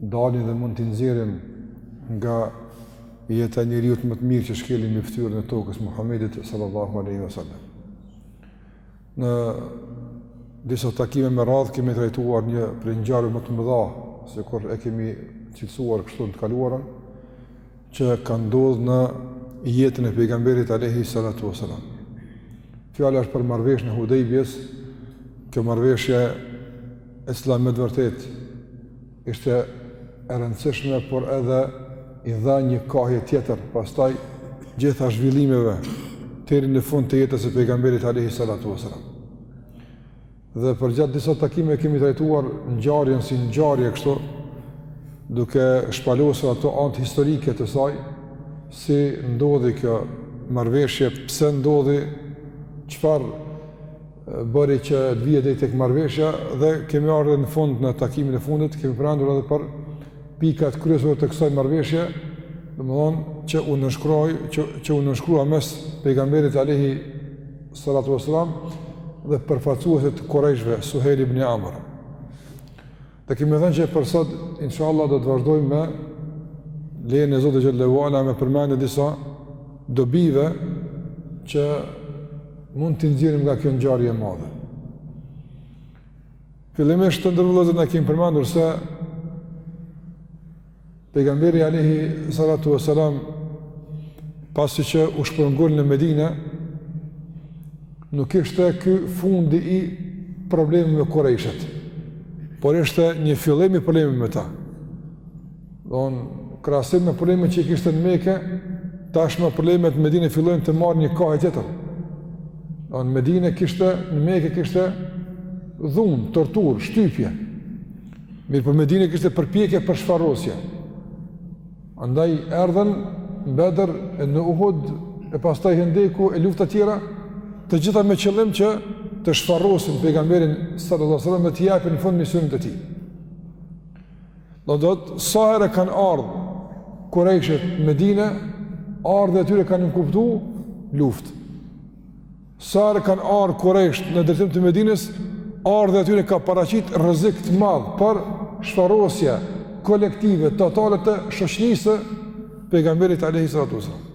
dalin dhe mund t'i nxjerrim nga jeta e njeriut më të mirë që shkeli mbi fytyrën e tokës Muhammedit sallallahu aleyhi wa sallam. Në disa takime me radhë kemi trajtuar një prej ngjarjeve më të mëdha, sikur e kemi cilësuar kështu në të kaluarën, që ka ndodh në jetën e pejgamberit aleyhi sallatu wa sallam. Fjala është për marrëveshjen e Hudejbijes, kjo marrëveshje e cila me të vërtetë ishte e rëndësishme, por edhe i dha një kahje tjetër, pastaj gjitha zhvillimeve deri në fund të jetës së pejgamberit alayhi salatu wasalam. Dhe përgjatë disa takime kemi trajtuar ngjarjen si ngjarje kështu, duke shpalosur ato anë historike të saj, si ndodhi kjo marrëveshje, pse ndodhi, çfarë bëri që të vijë deri tek marrëveshja dhe kemi ardhur në fund në takimin e fundit, kemi përmendur edhe për pikat kryesore të kësaj marrëveshje, domethënë që u nënshkroi që që u nënshkrua mes pejgamberit alayhi salatu wasalam dhe përfaqësuesit të Kurejshve, Suhejl ibn Amr. Dhe kemi thënë që për sot, inshallah, do të vazhdojmë me lejën e Zotit xhele ue ala me përmendjen e disa dobive që mund t'i nxjerrim nga kjo ngjarje e madhe. Fillimisht të nderuar vëllezër ne kemi përmendur se Pejgamberi alejhi salatu ve selam pasi që u shpërngul në Medinë, nuk ishte ky fundi i problemeve me kurejshët. Por ishte një fillim i problemeve me ta. Domethënë në krahasim me problemet që kishte në Mekë, tashmë problemet në Medinë fillojnë të marrin një kahje tjetër. Domethënë në Medinë kishte në Mekë kishte dhunë, torturë, shtypje. Mirëpo në Medine kishte përpjekje për shfarosje. Andaj erdhën në Bedër e në Uhud e pastaj Hendeku e luftat tjera, të gjitha me qëllim që të shfarosin pejgamberin sallallahu alajhi wasallam dhe t'i japin fund misionit të tij. Do të thotë sa herë kanë ardhur kurejshët në Medinë, ardhja e tyre ka nënkuptuar luftë. Sa herë kanë ardhur Kurejshët në drejtim të Medinës, ardhja e tyre ka paraqitur rrezik të madh për shfarosje kolektive totale të shoqërisë së pejgamberit alayhi salatu wasallam.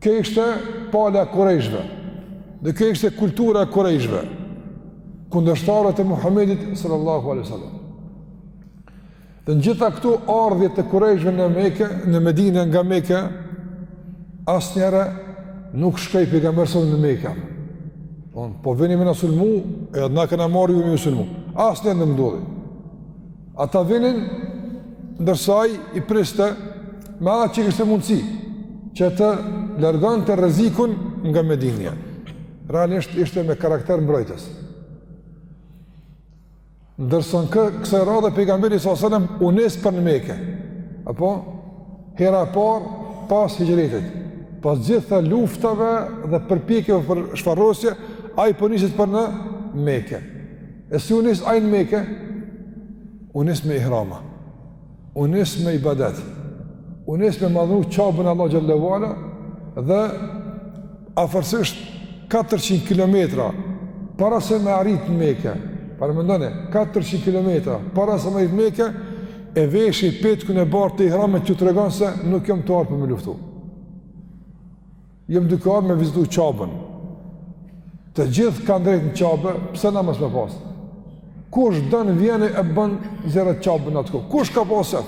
Kjo ishte pala e Kurejshve. Dhe kjo ishte kultura e Kurejshve. Kundërshtarët e Muhamedit sallallahu alaihi wasallam. Në gjitha këto ardhje të kurejshve në Mekë, në Medine nga Meka, asnjëherë nuk shkoi pejgamberi sa selam në Mekë. A po vini me na sulmu, e edhe na kena me ardhë ju me ju sulmu. Asnjëherë nuk ndodhi. Ata vinin, ndërsa ai i priste, me atë që kishte mundësi, që të largonte rrezikun nga Medina. Realisht ishte me karakter mbrojtës. Ndërsa kë, kësaj radhe pejgamberi sa selam u nis për në Mekë. Apo hera e parë pas hixhretit, pas gjitha luftave dhe përpjekjeve për shfarrosje, ai po niset për në Mekë. E si u nis ai në Mekë? U nis me ihrama. u nis me ibadet, u nis me madhnu Qabën e Allahut xhele ue ala dhe afërsisht 400 kilometra para se me arrit në Mekë, paramendoni, 400 kilometra para se me arrit në Mekë, e veshi petkun e bardhë të ihramit që t'u tregon se nuk jam tu ardhë për me luftu. Jam duke ardhë me vizitu Qabën. Të gjithë kanë drejtë në Qabe, pse na mos me pasë? Kush don vjen e bën zijaret Qabën në atë kohë. Kush ka pasë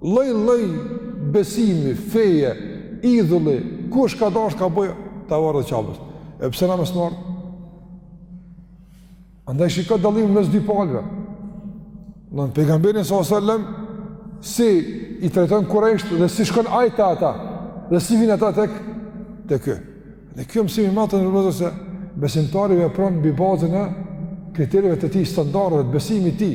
lloj-lloj besimi, feje, idhulli, kush ka dashtë ka bo tavaf rreth Qabës. E pse na mos me ardhë? Andaj shiko dallimin mes dy palëve. Domethënë pejgamberin sa sallam si i trajton kurejshët dhe si shkon ai te ata. Dhe si vin ata tek te ky. Dhe kjo mësim i madh, të nderuar, se besimtari vepron mbi bazën e kritereve të tij, standardeve të besimit të tij.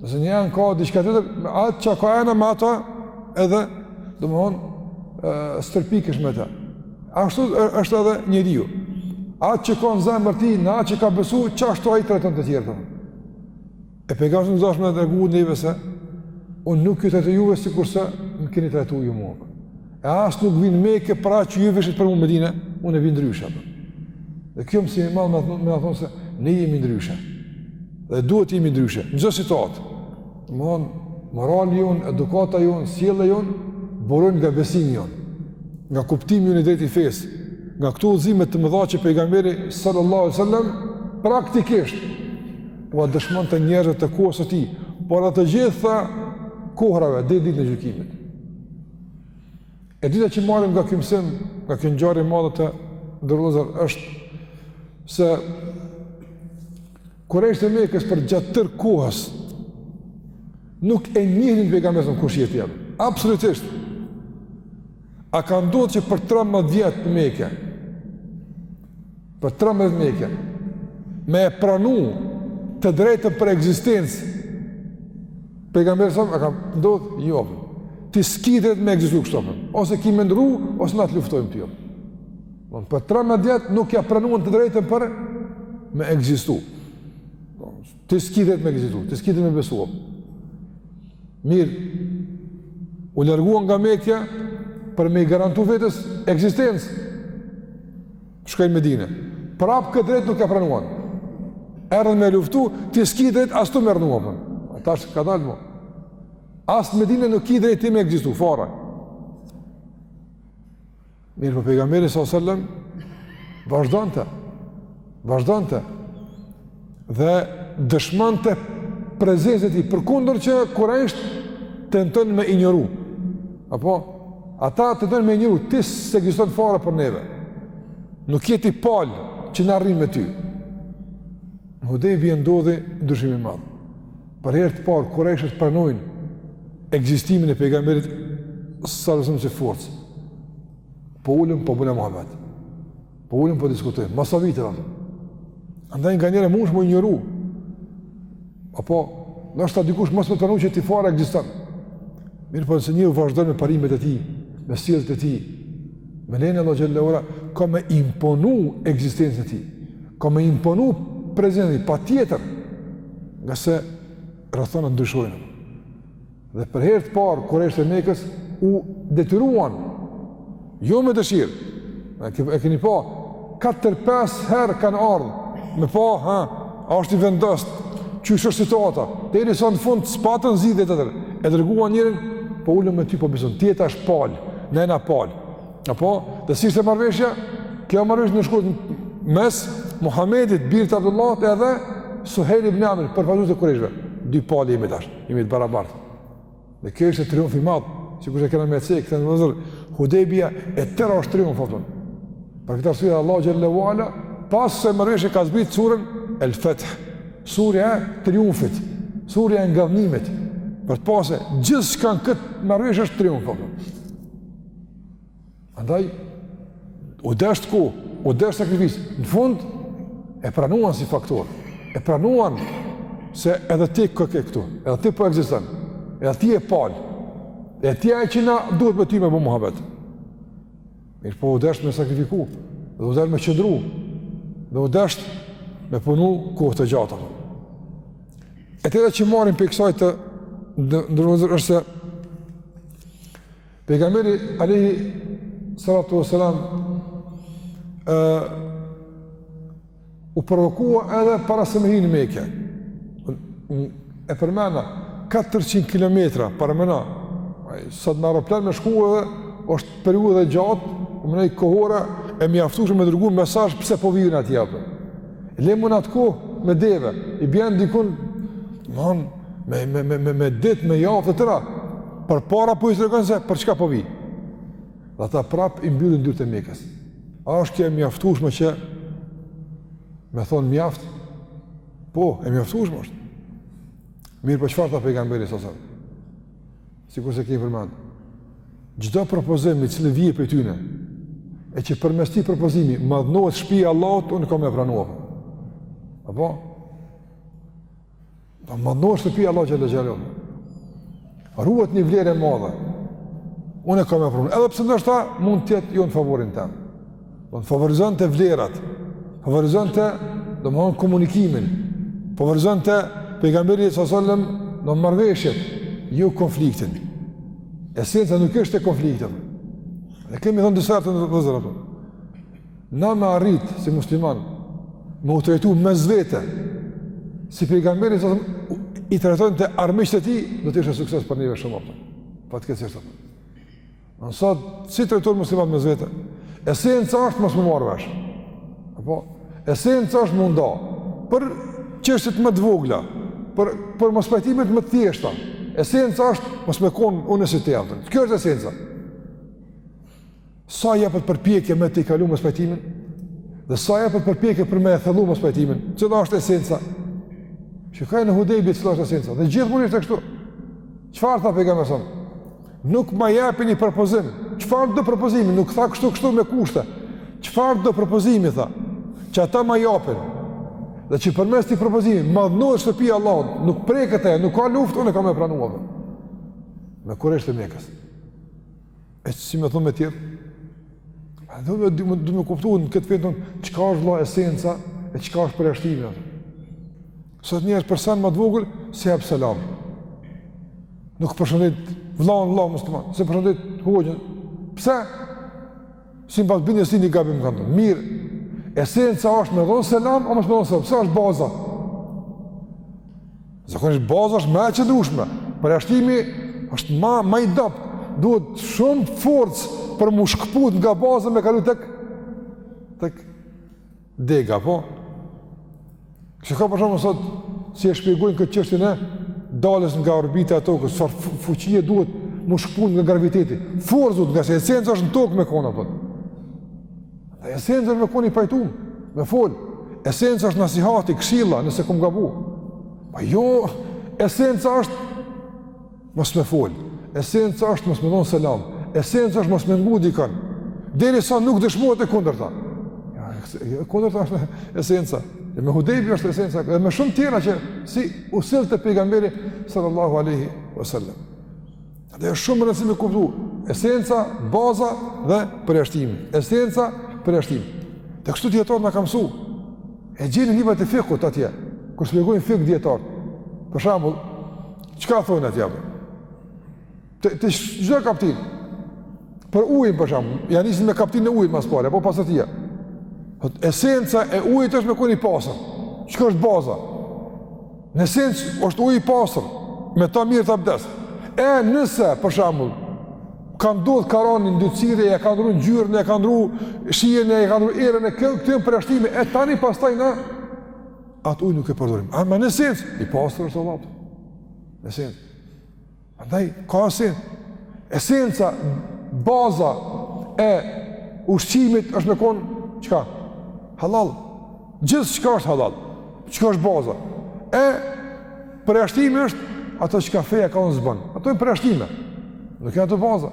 Nëse një enë ka diçka tjetër, atë që ka ena me ato, edhe, domethënë, stërpikesh me të. Ashtu është edhe njeriu. Atë që ka në zemër ti, në atë që ka besu, qashtu ai i trajton të tjerët. E pejgamberi sa selam desh me tregu neve se, unë nuk ju trajtoj juve sikurse më keni trajtu ju mua. E as nuk vij në Mekë për atë që ju vijshit për mu në Medine, unë vij ndryshe. Dhe kjo mësim i madh me, me na thonë se ne jemi ndryshe. Dhe duhet të jemi ndryshe. Në çdo situatë, domethënë, morali jonë, edukata jonë, sjellja jonë, burojnë nga besimi jonë, nga kuptimi jonë i drejtë i fesë, nga këto udhëzime të mëdha që pejgamberi sallallahu alaihi wasallam praktikisht ua dëshmonte njerëzve të kohës së tij, por edhe të gjitha kohërave deri në ditën e gjykimit. E dyta që marrim nga ky mësim, nga kjo ngjarje e madhe, të nderuar vëllezër, është se kurejshët e Mekës përgjatë tërë kohës nuk e njihnin pejgamberin kush i tjetër. Absolutisht. A ka ndodhur që për 13 vjet në Mekë Për 13 vjet Meke, me ia pranu të drejtën për eksistencë, pejgamberi s.a.s. ka ndodhë, jo, ti s'ki drejtë me eksistu kështu, ose ki me ndru, ose na të luftojmë ty, jo. Për 13 vjet nuk ja pranuën të drejtën për me eksistu. Ti s'ki drejt me ekzistu, ti s'ki drejt me besu. Mirë, u largua nga mekja për me i garantu vetes eksistencë. Shkoi n'Medine. Prapë këtë drejt nuk ia pranuan. Erdhën me e luftu, ti s'ki drejt, as të mërë nua. Tash ka dalë mu. As n'Medine nuk ki drejt ti me eksistu, fare. Mirëpo pejgamberi sallallahu alejhi ve selem, vazhdonte, vazhdonte, dhe dëshmonte prezencën e tij, përkundër që kurejshët tentonin me injoru. Apo, ata tentonin me injoru, ti s'ekziston fare për neve. Nuk je ti palë që na rrimë me ty. Në Hudejbije ndodhi ndryshimi i madh. Për herë të parë Kurajshët pranojnë ekzistimin e pejgamberit sallallahu alajhi wasallam si forcë. Po ulëm po bojna muhabet. Po ulëm po diskutojmë. Mas sa viteve. Andaj nganjëherë mun me t'injoru. Apo ndoshta dikush mos me t'pranu që ti fare ekziston. Mirëpo nëse njeriu vazhdon me parimet e tij, me sjelljet e tij. Me lejen e Allahut xhel-le ve ala ka me imponu ekzistencën e tij. Ka me imponu prezencën e tij, patjetër, ngase rrethanat ndryshojnë. Dhe për herë të parë, kurejshët e Mekës, u detyruan, jo me dëshirë, e keni pa, 4-5 herë kanë ardhë, me pa, ha, a është i vendostë, qysh është situata, derisa në fund, s'patën zgjidhje tjetër, e dërguan njërin, po ulem me ty, po bisedojmë, ti tash je palë, na jena palë, Apo, dhe si ishte marveshja? Kjo marrëveshje nënshkruhet mes Muhammedit, birit të Abdullahut, edhe Suhejl ibn Amr, përfaqësues i Kurajshëve. Dy palë jemi tash, jemi të barabartë. Dhe kjo ishte triumf i madh, sikur e kemi cek, të nderuar vëllezër, Hudebia e tëra është triumf, apo. Për këtë arsye Allah xhel-le ve ala pas kësaj marrëveshje ka zbrit surën El Feth, surja e triumfit, surja e ngadhnimit. Për atë se gjithçka n'kët marrëveshje është triumf, apo. Andaj, u deshtë kohë, u deshtë sakrificë, në fund, e pranuan si faktor, e pranuan se edhe ti koke këtu, edhe ti po ekziston, edhe ti je palë, edhe ti je ai që na duhet me ty me bo muhabet. Mirëpo u deshtë me sakrifiku, dhe u deshtë me qëndru, dhe u deshtë me punu kohë të gjatë. E tjetra që marrim prej kësaj të nderuar vëllezër është se Pejgamberi alaihi salatu wasalam u provokua edhe para se me hi në Meke. E përmena, 400 km, paramendo, sot në aeroplan me shku edhe është periudha e gjatë, mendoj, kohore, e mjaftushme me dërgu mesazh pse po vjen aty apo. Le ma në atë kohë me deve, i bjen dikun, domethon me, me, me, me, me dit, me javë të tëra, përpara po i tregon se për çka po vij. Dhe ata prap i mbyllin dyert e Mekës. A është kjo e mjaftushme që me thon mjaft? Po, e mjaftushme është. Mirëpo çfarë tha pejgamberi sallam? Sikurse kemi përmend. Çdo propozim i cili vjen prej tyne, e që përmes atij propozimi, madhnohet shpia e Allahut, unë kam me pranu. Apo? A madhnohet shtëpia e Allahut xhele xhelaluhu Ruhet një vlerë e madhe Unë e kam me pranu Edhe pse ndoshta mund të jetë jo në favorin tem Domethon favorizonte vlerat Favorizonte domethan komunikimin Favorizonte pejgamberi alejhi selam domethon marrëveshjet Jo konfliktin Esenca nuk është te konflikti Ne kemi thonë disa herë vllezër Na me arrit, si musliman, me u trajtu mes vete, si pejgamberi sallam i trajtonte armiqtë e tij, do të ishte sukses për neve shumë ato. Fatkeqësisht ato. Ne sot si trajtohemi muslimanët mes vete? Esenca është mos me u marr vesh. Apo esenca është me u nda për çështjet më të vogla, për për mospajtimet më të thjeshta. Esenca është mos me kon unë si ti atë. Kjo është esenca. Sa i jepet përpjekje me tejkalu mospajtimin? Dhe sa i jepet përpjekje për me e thellu mospajtimin? Cila është esenca? Shikoje në Hudejbi cila është esenca. Dhe gjithmonë është kështu. Çfarë tha pejgamberi sallam? Nuk më japin një propozim. Çfarëdo propozimi? Nuk tha kështu kështu me kushte. Çfarëdo propozimi tha? Që ata më japin. Dhe që përmes atij propozimi, madhnohet shtëpia e Allahut, nuk preket ajo, nuk ka luftë, unë kam me pranu. Me kurejshët e Mekës. E çka me thon me tjerë? Domethon duhet me kuptu në këtë fe tonë, çka është vlla esenca e çka është përjashtimi atë? Sot njerë për sen më të vogël, s'i jep selam. Nuk përshëndet vllanë, vllanë musliman, s'e përshëndet hoxhën. Pse? Se më pas bindje se në gabim ka qenë. Mirë, esenca është me dhon selam, a mos me dhon selam, pse është baza? Zakonisht baza është ma e qëndrueshme. Përjashtimi është ma i dobët. Duhet shumë forcë për mu shkëput nga baza me kalu tek tek dega, po. Kështu ka për shembull thotë si e shpjegojnë këtë çështjen e daljes nga orbita e tokës, sa fuqie duhet mu shkëput nga graviteti. Forcë duhet, nga se esenca është në tokë me kon, po. Dhe esenca është me kon i pajtum, me fol. Esenca është nasihati, këshilla, nëse kom gabu. Pa jo, esenca është mos me fol. Esenca është mos me dhon selam. Esenca është mos me ngu dikën. Derisa nuk dëshmohet e kundërta. Ja, e kundërta është esenca. Edhe me Hudejbi është esenca. Dhe me shumë tjera qysh u sillte pejgamberi sallallahu aleyhi wasallam. Dhe është shumë me rëndësi me kuptu, esenca, baza dhe përjashtim. Esenca, përjashtim. Dhe kështu dijetarët na kanë msu. E gjeni në librat e fikut atje, kur shpjegojnë fik dijetarët. Për shembull, çka thonë atje? Te, te çdo kaptinë, për ujin për shembull, ia nisin me kaptinën e ujit ma s'pari, po pas atje. Esenca e ujit është me kon i pastër. Çka është baza? Në esencë është ujë i pastër, me ta merret abdes. E nëse për shembull ka ndodh ka ra ni ndytësirë e ka ndrru ngjyrën e ka ndrru shijen e ka ndrru erën e këtu këtu përjashtime e tani pastaj na atë ujë nuk e përdorim. Ama në esencë i pastër është Allah. Në esencë. Andaj, ka es, esenca, baza e ushqimit është me konë, çka? Hallall. Gjithçka është hallall, çka është baza. E, përjashtimi është, ato çka feja ka ndez ban, ato janë përjashtime, nuk janë ato baza.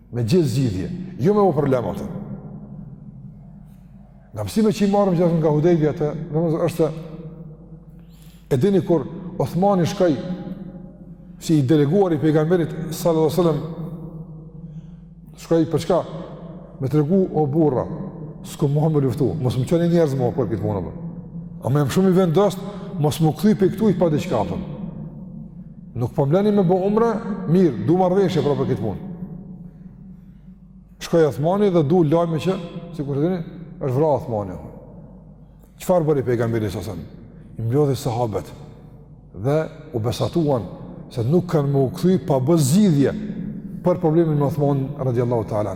Me gjetë zgjidhje, jo me bo problematë. Nga mësime që i marrim gjithë nga Hudejbija të, në mëzë është e dini kur Othmani shkoj si i deleguar i pejgamberit sallallahu alajhi wasallam shkoi për çka me tregu o burra s'kem ardh me luftu mos më çoni njerëz mo për këtë punë ama jam shumë i vendos mos m'u kthy pej këtuj pa diçka apo Nuk po m'leni me bë umre, mirë, du marrëveshje pra për këtë punë. Shkoj Osmani dhe dul lajmi që, sikur e dini, është vra Osmani. Çfarë bëri pejgamberi salallahu alejhi selem? I mblodhi sahabet dhe u besatuan se nuk kanë m'u kthy pa bë zgjidhje për problemin me Osmanin radiallahu ta'ala.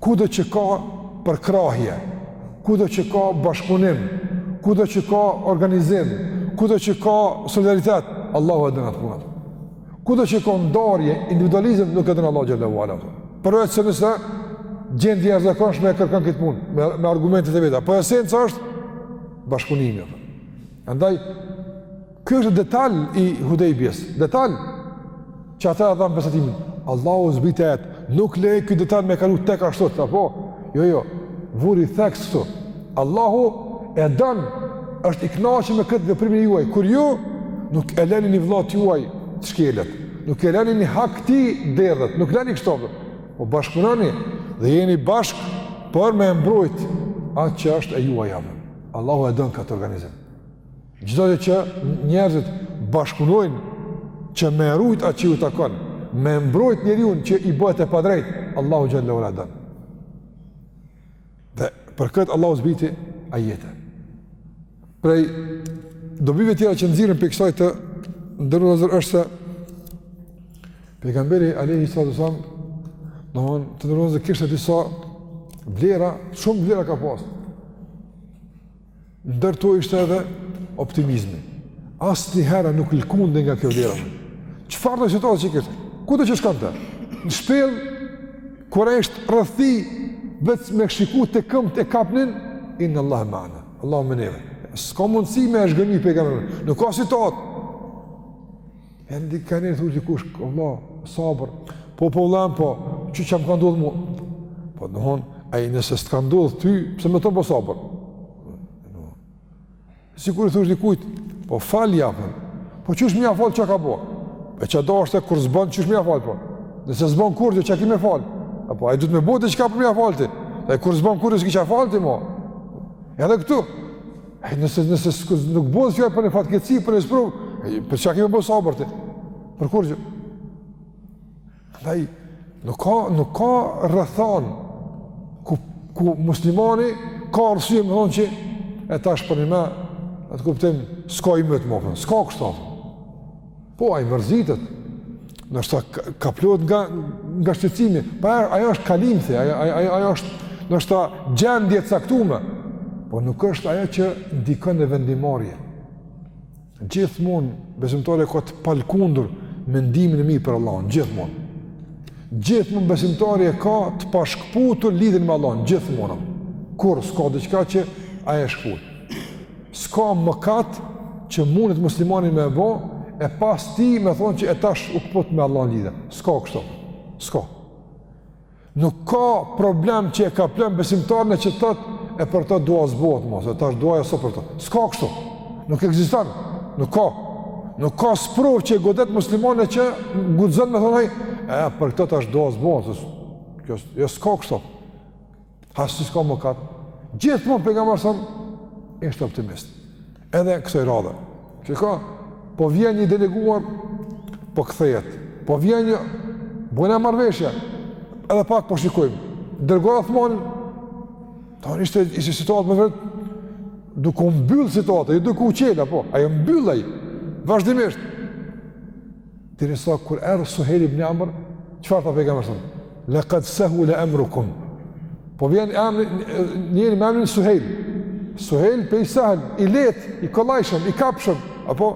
Kudo që ka përkrahje, kudo që ka bashkëpunim, kudo që ka organizim, kudo që ka solidaritet, Allahu e don atë punë. Kudo që ka ndarje, individualizm, nuk e don Allahu xhele ue ala. Përveç se nëse gjendje e jashtëzakonshme e kërkon këtë punë, me, me argumentet e veta. Po esenca është bashkëpunimi. Andaj, Ky është detal i Hudejbijes, detal që ata e dhanë besatimin. Allahu zbriti ajet, nuk e le këtë detal me kalu tek ashtu, apo, jo, jo, vuri theks këtu. Allahu e don, është i knaqun me këtë veprimin juaj, kur ju nuk e leni një vëlla t'juaj të shkelet, nuk e leni një gjak t'i derdhet, nuk leni kështu, po bashkëpunoni dhe jeni bashkë, për me mbrojt atë që është e juaja. Allahu e don këtë organizim. Çdo gjë që njerëzit bashkëpunojnë që me rujt atë që ju takon, me mbrojt njeriun që i bëhet e padrejtë, Allahu xhele ue ala e don. Dhe për këtë Allahu zbriti ajete. Prej dobive tjera që nxirren prej kësaj ndodhie është se pejgamberi alejhi salatu ue selam domethënë kishte disa vlera, shumë vlera ka pasur. Ndër to ishte edhe optimizmi. Asnjëherë nuk lëkundej nga kjo vlerë. Çfarëdo situate që ishte? Kudo që shkonte? Në shpellë, kur ishte rrethu, veç me shiku te këmët e kapnin, inne Allahe meana, Allahu me neve. S'ka mundësi me e zhgënjy pejgamberin, nuk ka situatë. E ndonjëherë t'i thush dikujt, o vla, sabër, po po vla, po, çka që më ka ndodhë mu? Po mo, ai nëse s'të ka ndodhë ty, pse me të thanë sabër? Sikur i thush një kujtë, po falja, po, po qysh me ja falë çka ka bo? E çdo është e kur s'ban, qysh me ja falë, po? Nëse s'ban kurgjë, çka ki me falë? Apo, ai duhet me bo diçka për me ja falë ti? E kur s'ban kurgjë, s'ki çka fal ti, mo? Edhe këtu, E nëse, nëse nuk bëhet fjalë për një fatkeqësi, për një sprovë, e për çka ki me bo sabër ti? Për kurgjë? Ndaj, nuk ka, nuk ka rrethanë ku, ku muslimani ka arsye me thanë që e tash përnime, atë kuptim, s'ka ymyt mo, s'ka kështu. Po, ai mërzitet. Ndoshta kaplohet nga, nga shqetësimi. Pa, po, ajo është kalim, the, ajo, ajo, ajo, ajo është ndoshta gjendje e caktume. Po nuk është ajo që ndikon në vendimmarrje. Gjithmonë, besimtari e ka të palëkundur mendimin e mirë për Allahun, gjithmonë. Gjithmon besimtare ka të pashkëputur lidhjen me Allahun, gjithmonë. Kurrë s'ka diçka që ai e shkëput S'ka mëkat që mundet muslimani me e bo, e pas tij me thonë që e tash u kput me Allahun lidhja. S'ka kështu. S'ka. Nuk ka problem që e kaplon besimtarin e që thotë e për to dua s'bohet ma, se tash duaja s'o për to. S'ka kështu. Nuk ekziston. Nuk ka. Nuk ka sprovë që e godet muslimanin e që guxon me thonë, e për këto tash dua s'bohet, jo s'ka kështu. Asi s'ka mëkat. Gjithmonë Pejgamberi a.s. ishte optimist. Edhe kësoj radhe. Çka, po vjen një deleguar, po kthehet. Po vjen një, bojna marrëveshje, edhe pak po shikojmë. Dërgoi Othmanin, tan ishte, ishte situatë me vërtet, duke u mbyllë situatë, jo duke u çel, apo, ajo mbyllej ajo, vazhdimisht. Derisa kur erdh Suhejl ibn Amr, çfarë tha Pejgamberi a.s.? Lekad sehule emrukum. Po vjen emri, njeri me emrin Suhejl. Suhejl pej sehl, i lehtë, i kollajshëm, i kapshëm. Apo?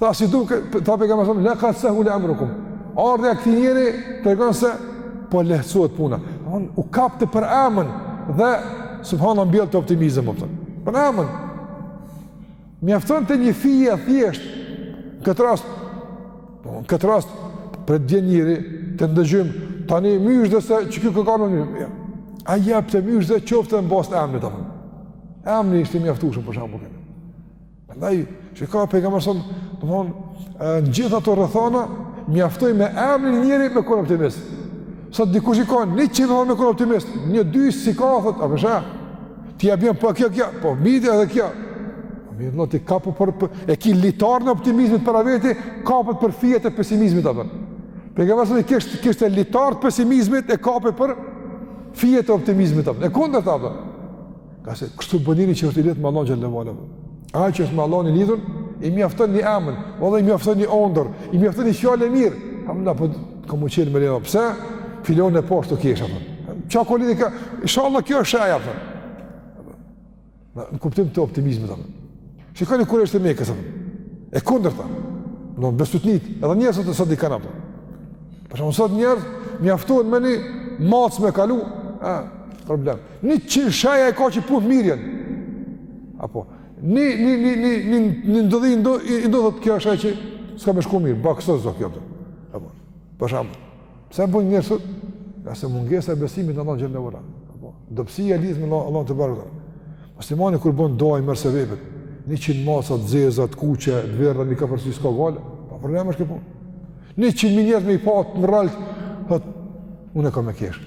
Tha si duket, tha Pejgamberi a.s., lekad sehule emrukum. Ardhja e këtij njeri tregon se po lehtësohet puna. On, u kapte për emën dhe, subhanallah, mbjellte optimizëm, për emën. Mjaftonte një fije e thjeshtë, në këtë rast, po, në këtë rast, prej ndonjë njeri, të ndëgjim, tani myzhde se që kjo këka në një, ja. e jepte myzhde qoftë në bazë t'emnit, të fëmë. Emni ishte i mjaftueshëm për shembull për këtë. Andaj, çka Pejgamberi a.s., do me thonë, në gjithë ato rrethana, mjaftoi me emni njeri me kon optimist. Sa dikush i ka njëqind me kon optimist, një dy s'i ka, thotë, apo, Ti ja bën po kjo kjo, po mirë edhe kjo. Po mirë, no ti kapu për, për e ki litarin e optimizmit para veti, kapet për fijet e pesimizmit apo. Pejgamberi a.s. kishte kishte litar të pesimizmit e kapej për fijet e optimizmit apo. E kundërta apo. Ngase kështu bën njeri që është i lidhur me Allahu xhel-le ve ala. Ai që është me Allahun i lidhur, i mjafton një emër, vallahi i mjafton një ondërr, i mjafton një fjalë e mirë. Hamna po Ka m'u çel me leje, pse? Filani e pashë tu qeshë, a kupton. Qa ko lidi ka, inshallah kjo është shenjë, a kupton. Në kuptim të optimizmit, a kupton. Shikoni kur është e me kësë, E kundërta. Në besytnitë, edhe njerëzit sot i kanë, a kupton. Për shembull sot njerëz mjaftohen me një mace me kalu, a, problem. Njëqind sheja i ka që puna mirë vjen. Apo, Ni, ni, ni, ni, ni, ni ndodhi, ndo, i ndodh thotë kjo është që s'ka me shku mirë, ba këso zdo kjo të. Apo, për shembull, pse e bëjnë njerëzit? Ngase mungesa e besimit në Allah xhel-le ve ala. Apo, dobësia lidhjes me Allahun tebareke ve teala. Muslimani kur bën dua mërë se vepet, njëqind maca të zeza, të kuqe, t'verdha, një ka përsi s'ka gajle, pa problem është kjo punë. Njëqind mijë njerëz me i pa të vrarët, thot, unë kam me qeshë.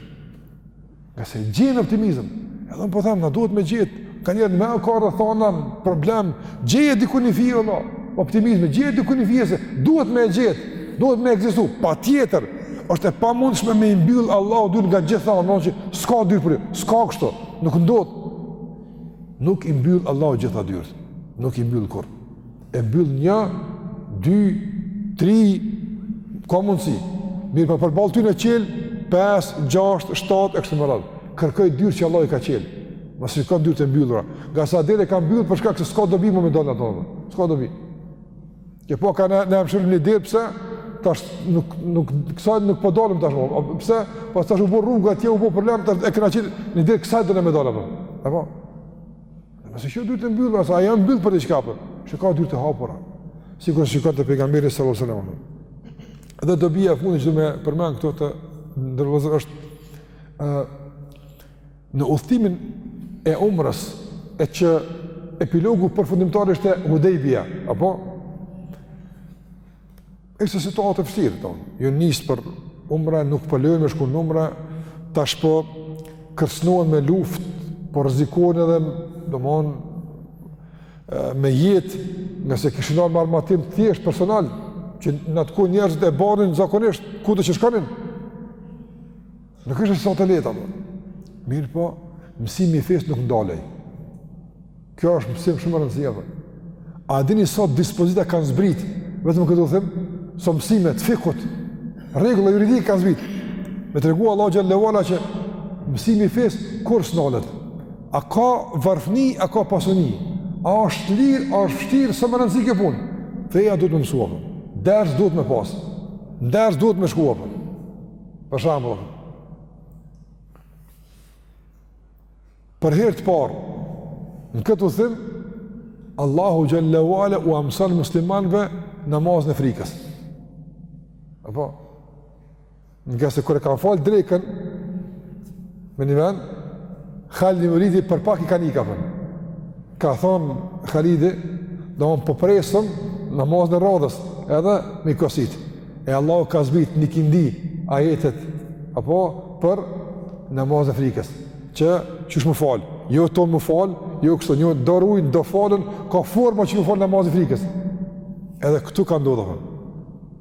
Ngase gjen optimizëm. Edhe po them, na duhet me gjetë, ka njeri me ka rrethana, problem, gjeje diku një fije, Allah, optimizmi, gjeje diku një fije, se duhet me gjetë, duhet me ekzistu, patjetër, është e pamundshme me i mbyllë Allahu dyrt nga gjitha anët, që s'ka dyr për ju, s'ka kështu, nuk ndodh, nuk i mbyll Allahu gjitha dyrt, nuk i mbyll kurrë, e mbyll një, dy, tri, ka mundësi. Mirëpo përballë tyne i çel, 5, 6, 7, e kështu me radhë. Kërkoji dyrt që Allahu i ka çelë. Mos shiko n'dyrt e mbyllura. Ngase atë derë e ka mbyllë për shkak se s'ka dobi më me dalë n'atë anë. S'ka dobi. Qe po ka në, në e mshelë një derë pse, tash nuk, nuk, ksajde nuk po dalim tash më. Po. Pse, po tash u bo rrugë atje, u bo problem, tash e kena çelë një derë ksajde na me dalë. Apo? Nëse jo dyrt e mbylla, se a janë mbyllë për diçka, apo, që ka dyr të hapura, sikur shikonte pejgamberi sallallahu alejhi ve sellem. Dhe dobia e fundit që du me përmend këtu të nderuar vëllezër është ë në udhëtimin e umrës e që epilogu përfundimtar ishte Hudejbija, apo? Ishte situatë e vështirë ton. Jon nis për umre, nuk po lejojnë me shku në umre, tash po kërcënohen me luftë, po rrezikohen edhe domthon me jetë, ngase kishin dalë me armatim thjesht personal, që në atë kohë njerëzit e banin zakonisht kudo që shkonin. Nuk ishte situatë e lehtë, apo. Mirëpo, mësimi i fesë nuk ndalej. Ky është mësim shumë me rëndësi, apo. A dini sa dispozita kanë zbrit, vetëm n'këtë udhëtim, sa, sa mësime të fikhut, rregulla juridike kanë zbrit. Me tregu Allahu xhele ve ala që mësimi i fesë kurrë s'nalet. A ka varfni, a ka pasoni. A është lirë, a është fshtirë, s'a me rëndësi kjo punë. Feja duhet me u mësu, apo. Ders duhet me pasë. N'ders duhet me shku, apo. Për shembull, për herë të parë, në këtë udhëtim, Allahu xhele ve ala ua mëson muslimanëve namazin e frikës. Apo, ngase kur e kanë falë drekën, Me një vend, Halid ibn Velidi për pak i kanë ikë, apo. Ka thënë Halidi, domthon po presim namazin e radhës, edhe me i kositë. E Allahu ka zbrit n'ikindi ajetet, apo për namazin e frikës, që qysh me u falë, jo të tonë me u falë, jo kështu, një do rujnë, do falen, ka forma qysh me u falë namazi i frikës. Edhe këtu ka ndodhë,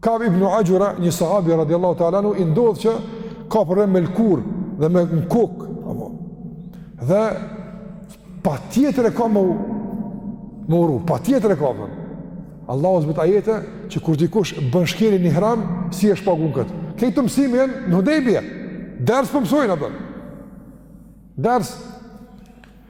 Ka'b ibn Ajura, një sahabi radiallahu ta'ala anhu, i ndodhë që ka problem me lëkur dhe me në kokë, apo. dhe patjetër e ka me, me u rru, patjetër e ka me. Allahu zbret ajete që kur dikush bën shkelje në ihram, si e shpagun këtë. Krejt këto mësime në Hudejbje, ders po mësojnë, apo. ders.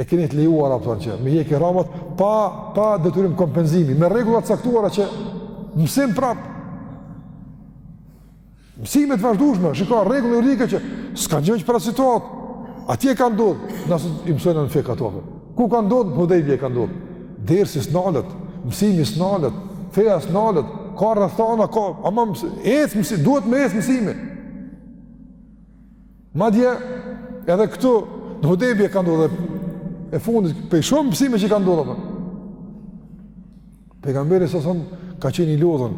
e keni të lejuar apo që me hjek ihramat pa pa detyrim kompenzimi me rregulla të caktuara që mësim prap mësime të vazhdueshme shiko rregulla juridike që s'ka gjë pra situata atje kanë ndodh na i mësojmë në fikh ato ku kanë ndodh në Hudejbje kanë ndodh dersi s'nalet mësimi s'nalet feja s'nalet ka rrethana ka ama ec mësi duhet me ec mësimi Madje edhe këtu në Hudejbje ka ndodhur e fundit prej shumë mësime që ka ndodhur. Pejgamberi sa son ka qenë i lodhun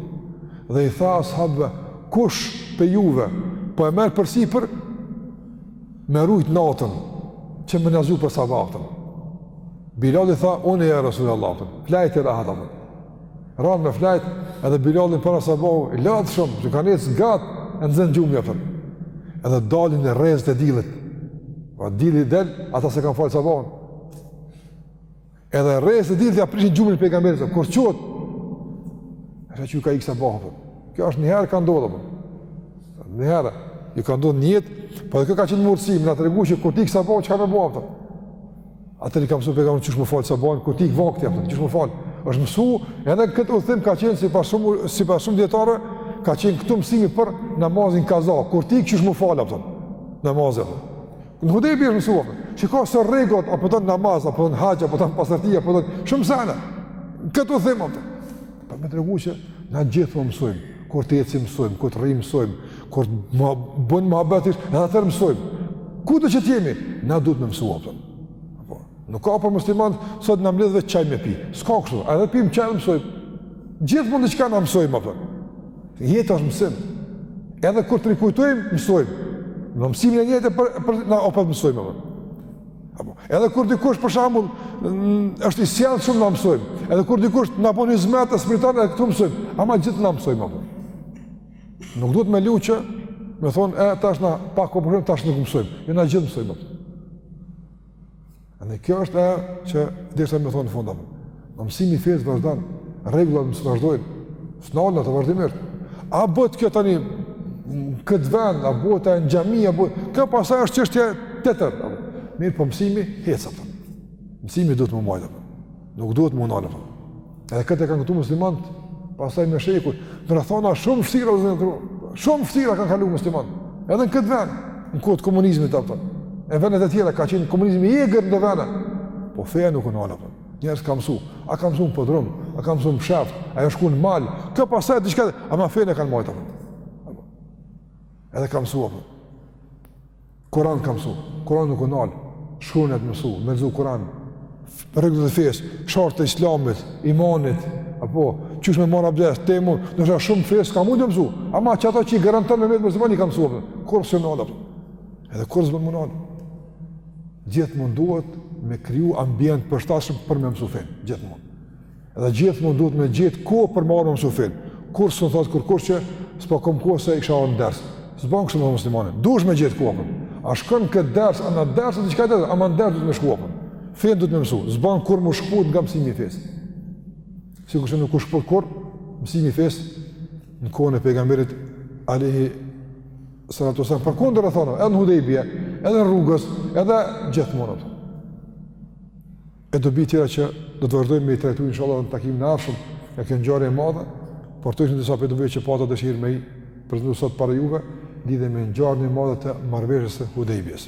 dhe i tha ashabëve kush prej juve po e merr përsipër me rujt natën që me na zgju për sabahun. Bilali tha unë ja Rasulullah. Flaj ti rahat apo. Ran me flajt edhe Bilalin para sabahu, i lodht shumë, që ka ec gatë, e nxen gjumi apo. Edhe dalin rrezet e diellit. Pra dielli del, ata s'e kanë falë sabahun. Edhe rrezet e diellit ja prishin gjumin pejgamberit, kur çohet, e që ju ka ikë sabahu, kjo është njëherë ka ndodhë, apo. njëherë, ju ka ndodhë në jetë, po edhe kjo ka qenë me urtësi, me na tregu që kur t'ikë sabahu, çka me bo, apo. Atëherë i ka mësuar pejgamberi qysh me u fal sabahu kur t'ik vakti apo qysh me u fal. Është mësuar edhe këtë udhëtim ka qenë sipas shumë sipas shumë dijetarëve ka qenë këtu mësimi për namazin kaza. Kur t'ik qysh me u fal apo namazin. Në Hudejbje është mësu. Që ka sa rregulla, apo në namaz, apo në haxh, apo në pastërti, apo në... Shumë sene. Këtë udhëtim, apo. Për me tregu që na gjithmonë mësojmë, kur të ecim mësojmë, kur të rrimë mësojmë, kur të bojmë muhabet, edhe atëherë mësojmë. Kudo që të jemi, na duhet me mësu, apo. Nuk ka për muslimant, sot na u mbledhëm çaj me pi. S'ka kështu, edhe pimë çaj dhe mësojmë. Gjithmonë diçka na mësojmë, apo. Jeta është mësim. Edhe kur të rikujtojmë, mësojmë. Në mësimin e njëjtë, për, për, na opet mësojmë, apo. Apo, edhe kur dikush për shembull është i sjellshëm na mësojmë. Edhe kur dikush na bën hizmet të spirituar edhe këtu mësojmë. Ama gjithë na mësojmë apo. Nuk duhet me luçë, me thonë, e, tash na pa ku përshëm, tash nuk mësojmë. Jo na gjithë mësojmë apo. Andaj kjo është ajo që desha me thonë në fund apo. Në mësimi i fesë vazhdon, rregullat mos vazhdojnë. S'nalen ato vazhdimisht. A bëhet kjo tani në këtë vend, a bëhet ajo në xhami, a bëhet. Kjo pastaj është çështje tjetër. Mirëpo mësimi ec atë. Mësimi duhet të më mbajë. Nuk duhet me u ndalë. Edhe këtë kanë kuptu muslimanët, pastaj me shekuj, domethënë shumë fësira zonë këtu. Shumë fësira kanë kalu muslimanët. Edhe në këtë vend, në kohë të komunizmit apo. Në vendet e tjera ka qenë komunizmi i egër në vend. Po feja nuk u ndalë. Njerëz ka mësu, a ka mësu në podrum, a ka mësu në msheft, a o shku në mal, kjo pastaj të qëka, ama fenë e kanë majtë, apo. Edhe ka mësu, apo. Kuran ka mësu, Kuran nuk u nalë, shku në të mësu, me lexu Kuran, rregullat e fesë, shartet e islamit, imanit, apo, qysh me marrë abdes, tejemum, në shumë fesë, ka mund të mësu, ama që ato që i garanton me mbet musliman i ka mësu, apo, kurrë s'u nalë, apo. Edhe kurrë s'bën me u ndal, gjithmonë duhet me kriju ambient përshtatshëm për me mësu fenë, gjithmonë. Edhe gjithmonë duhet me gjetë kohë për marrë me mësu fenë. Kurrë s'bën të thotë kur kur që, s'po kom kohë se i kisha në ders. S'bën kështu me thënë muslimani, duhet me gjetë kohë apo. A shkon në këtë ders, a në ders, a në qëka ders, a në ders duhet me shku apo. Fenë duhet me mësu, s'bën kurrë me u shkëput nga mësimi i fesë. Sikurse nuk u shkëput kurrë, mësimi i fesë në kohën e pejgamberit alejhi Salatu selam, përkundër e thonë, edhe në Hudejbje, edhe rrugës, edhe gjithmonë. E dobi tjera që do të vazhdojmë me i trajtu, inshallah, në takimin e ardhshëm, e kjo ngjarje e madhe, por këto ishin disa prej dobive që pata dëshirë me i prezentu sot para juve, lidhur me ngjarjen e madhe të marrëveshjes së Hudejbjes.